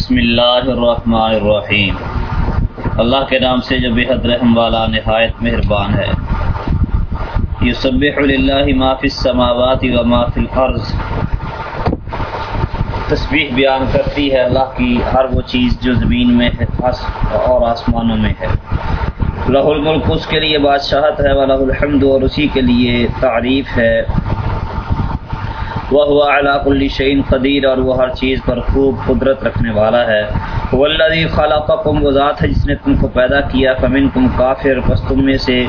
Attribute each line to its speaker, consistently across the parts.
Speaker 1: بسم اللہ الرحمن الرحیم۔ اللہ کے نام سے جو بےحد رحم والا نہایت مہربان ہے۔ یسبح للہ ما فی السماوات و ما فی الارض۔ تسبیح بیان کرتی ہے اللہ کی ہر وہ چیز جو زمین میں ہے اور آسمانوں میں ہے۔ لہ الملک اس کے لیے بادشاہت ہے ولہ الحمد اور اسی کے لیے تعریف ہے۔ وہ ہوا علاق الشعین قدیر اور وہ ہر چیز پر خوب قدرت رکھنے والا ہے۔ ولدی خالہ کم وہ ذات ہے جس نے تم کو پیدا کیا۔ فمن تم کافر، پس تم میں سے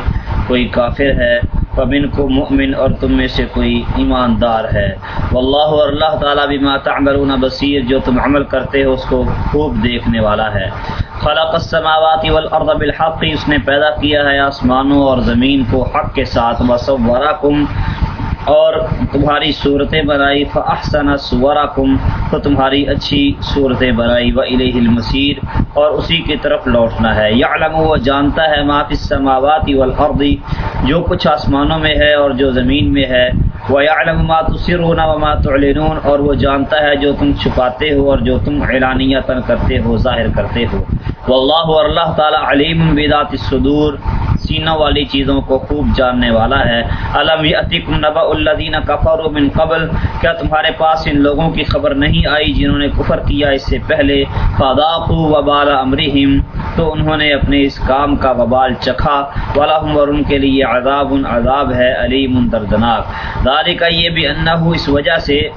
Speaker 1: کوئی کافر ہے۔ فمن کو مؤمن اور تم میں سے کوئی ایماندار ہے۔ واللہ اور اللہ تعالیٰ بھی تعملون بصیر، جو تم عمل کرتے ہو اس کو خوب دیکھنے والا ہے۔ خلق السماوات والارض بالحق، اس نے پیدا کیا ہے آسمانوں اور زمین کو حق کے ساتھ۔ وصورکم اور تمہاری صورتیں بنائی فاحسن صورکم تو تمہاری اچھی صورتیں بنائی و الیہ المسیر اور اسی کی طرف لوٹنا ہے۔ یعلم وہ جانتا ہے ما فی السماوات والارض جو کچھ آسمانوں میں ہے اور جو زمین میں ہے۔ وہ یعلم ما تسرون و ما تعلنون، اور وہ جانتا ہے جو تم چھپاتے ہو اور جو تم اعلانیتاً کرتے ہو، ظاہر کرتے ہو۔ واللہ اور اللہ تعالی علیم بذات الصدور سینوں والی چیزوں کو خوب جاننے والا ہے۔ علم یاتیکم نبا الذین کفروا من قبل، کیا تمہارے پاس ان لوگوں کی خبر نہیں آئی جنہوں نے کفر کیا اس سے پہلے؟ فذاقوا وبال امرهم تو انہوں نے اپنے اس کام کا وبال چکھا۔ ولہم اور ان کے لیے عذاب عذاب ہے، علیم دردناک۔ ذالک یہ بھی انه اس وجہ سے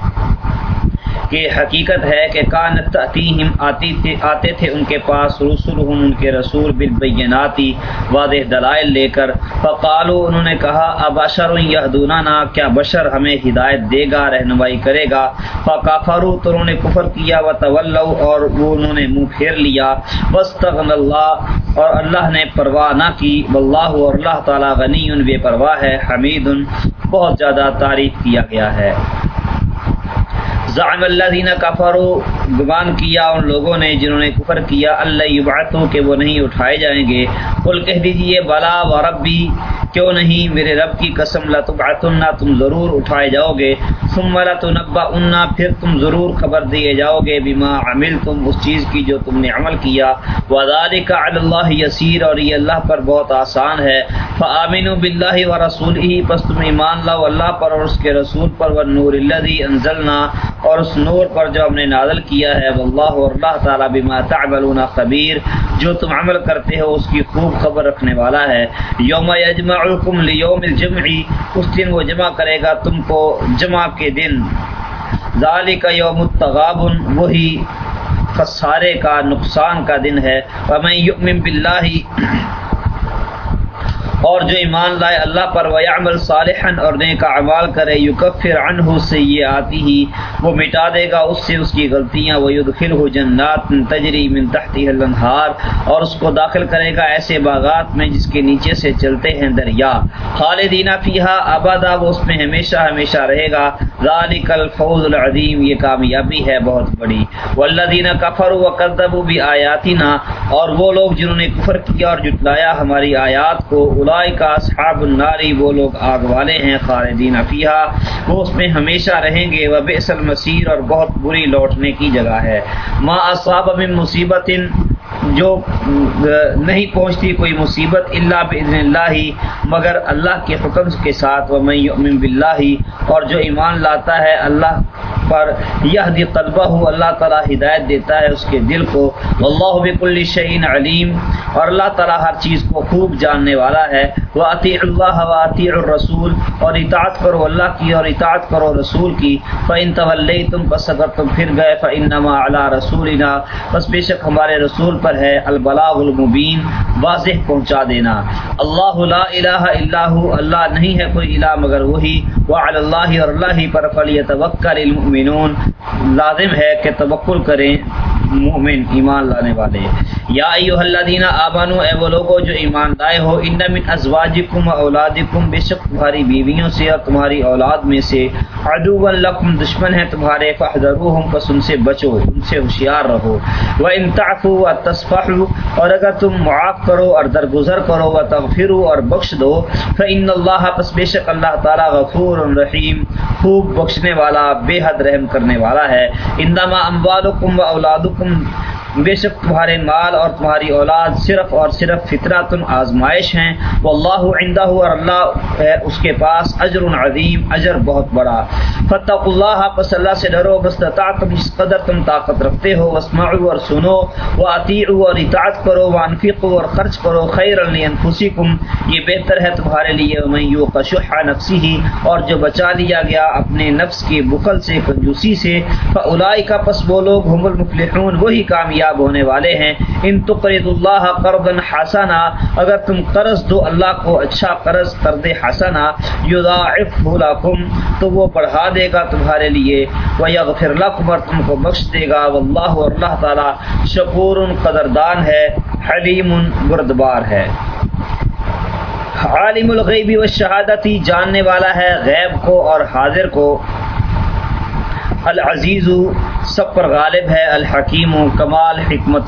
Speaker 1: کہ حقیقت ہے کہ کان تاتیہم آتی تھے آتے تھے ان کے پاس رسولہم ان کے رسول بالبیناتی، واضح دلائل لے کر۔ فقالو انہوں نے کہا ابشر یہدوننا کیا بشر ہمیں ہدایت دے گا، رہنمائی کرے گا؟ فکافروا، تو انہوں نے کفر کیا و وتولوا اور وہ انہوں نے منہ پھیر لیا۔ واستغن اللہ، اور اللہ نے پرواہ نہ کی۔ واللہ، اور اللہ تعالی غنی، بے پرواہ ہے، حمید، بہت زیادہ تعریف کیا گیا ہے۔ زعم الذين كفروا گمان کیا ان لوگوں نے جنہوں نے کفر کیا، اللہ یبعثوا کہ وہ نہیں اٹھائے جائیں گے۔ قل کہہ دیجیے، بلا وربی کیوں نہیں؟ میرے رب کی قسم لتبعثن تم ضرور اٹھائے جاؤ گے۔ ثم لتنبؤن پھر تم ضرور خبر دیے جاؤ گے بما عملتم، اس چیز کی جو تم نے عمل کیا۔ وذالک علی اللہ یسیر، اور یہ اللہ پر بہت آسان ہے۔ فآمنوا باللہ ورسولہ پس تم ایمان لاؤ اللہ پر اور اس کے رسول پر، والنور الذی انزلنا، اور اس نور پر جو ہم نے نازل کیا۔ کیا ہے، واللہ اور اللہ تعالی بما تعملون خبیر۔ جو تم عمل کرتے ہو، اس کی خوب خبر رکھنے والا ہے۔ یوم یجمعکم لیوم الجمع، اس دن وہ جمع کرے گا تم کو جمع کے دن۔ ذالک یوم التغابن، وہی خسارے کا نقصان کا دن ہے۔ ومن یؤمن باللہ اور جو ایمان لائے اللہ پر ویعمل صالحا اور نیک اعمال کرے یکفر عنہ سیئاتی ہی وہ مٹا دے گا اس سے اس کی غلطیاں ویدخلہ جنات تجری من تحتها الانہار اور اس کو داخل کرے گا ایسے باغات میں جس کے نیچے سے چلتے ہیں دریا۔ خالدین فیہا ابدا، وہ اس میں ہمیشہ ہمیشہ رہے گا۔ ذالک الفوز العظیم، یہ کامیابی ہے بہت بڑی۔ والذین کفروا وکذبوا بآیاتنا، اور وہ لوگ جنہوں نے کفر کیا اور جھٹلایا ہماری آیات کو کا اصحاب الناری وہ لوگ آگ والے ہیں، خالدین فیہا۔ وہ اس میں ہمیشہ رہیں گے وہ بے مسیر اور بہت بری لوٹنے کی جگہ ہے۔ ما اصاب من مصیبت، جو نہیں پہنچتی کوئی مصیبت اللہ بزن اللہ ہی مگر اللہ کے حکم کے ساتھ وہ میں یؤمن باللہ، اور جو ایمان لاتا ہے، اللہ پر یہ طلبہ ہو اللہ تعالیٰ ہدایت دیتا ہے اس کے دل کو۔ اللہ بک الشعین علیم۔ اور اللہ تعالیٰ ہر چیز کو خوب جاننے والا ہے۔ وہ عطی اللہ و عطی الرسول۔ اور اطاعت کرو اللہ کی اور اطاعت کرو رسول کی۔ فعن طول تم بس اگر تم پھر گئے فنما اللہ رسول بس بے شک ہمارے رسول پر ہے البلاغ المبین۔ واضح پہنچا دینا۔ اللہ لا الہ الا اللہ نہیں ہے کوئی الہ مگر وہی۔ وعلی اللہ اور اللہ ہی پر فلی فلیتوکل المؤمنون لازم ہے کہ توکل کریں۔ مومن ایمان لانے والے۔ یا ایوہ الذین آمنو اے وہ لوگوں جو ایمان لائے ہو، ان من ازواجکم و اولادکم، بے شک تمہاری بیویوں سے اور تمہاری اولاد میں سے عدو لکم، دشمن ہے تمہارے فحذروہم پس ان سے بچو، ان سے ہوشیار رہو۔ و ان تعفو و تصفحو اور اگر تم معاف کرو اور درگزر کرو و تغفرو اور بخش دو فان اللہ پس بے شک اللہ تعالی غفور رحیم، خوب بخشنے والا، بے حد رحم کرنے والا ہے۔ انما اموالکم و اولادکم تم بے شک تمہارے مال اور تمہاری اولاد صرف اور صرف فطرت آزمائش ہیں۔ وہ اللہ عندہ اور اللہ ہے اس کے پاس اجر عظیم، اجر بہت بڑا۔ فتح اللہ پس اللہ سے ڈرو بستطاع تم اس قدر تم طاقت رکھتے ہو۔ وسمعوا اور سنو و عطیعوا اور اطاعت کرو و انفقوا اور خرچ کرو۔ خیر لانفسکم یہ بہتر ہے تمہارے لیے۔ من یوق شح نفسی ہی اور جو بچا لیا گیا اپنے نفس کے بخل سے، کنجوسی سے فاولئک پس وہ لوگ هم المفلحون وہی کامیاب ہونے والے ہیں۔ ان تقرض اللہ قرضا حسنا، اگر تم قرض دو اللہ کو اچھا قرض قرض حسنا، یضاعفه لكم تو وہ بڑھا دے گا تمہارے لیے، ویغفر لكم اور تم کو بخش دے گا۔ واللہ اور اللہ تعالی شکور قدردان ہے، حلیم بردبار ہے۔ عالم الغیب والشہادتی جاننے والا ہے غیب کو اور حاضر کو۔ العزیز سب پر غالب ہے الحکیم و کمال حکمت